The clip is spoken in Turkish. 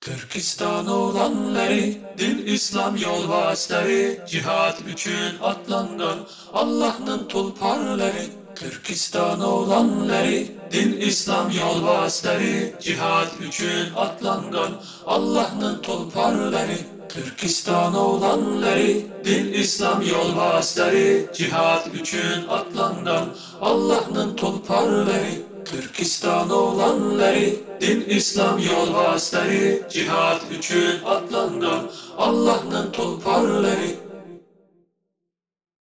Türkistan oğlanları, din İslam yol vasları, cihat üçün atlangan Allah'ın tulparları. Türkistan oğlanları, din İslam yol vasları, cihat üçün atlangan Allah'ın tulparları. Türkistan oğlanları, din İslam yol vasları, cihat üçün atlangan Allah'ın. Türkistan oğlanları, din İslam yol vasları, cihat üçün atlangan Allah'ın tulparları.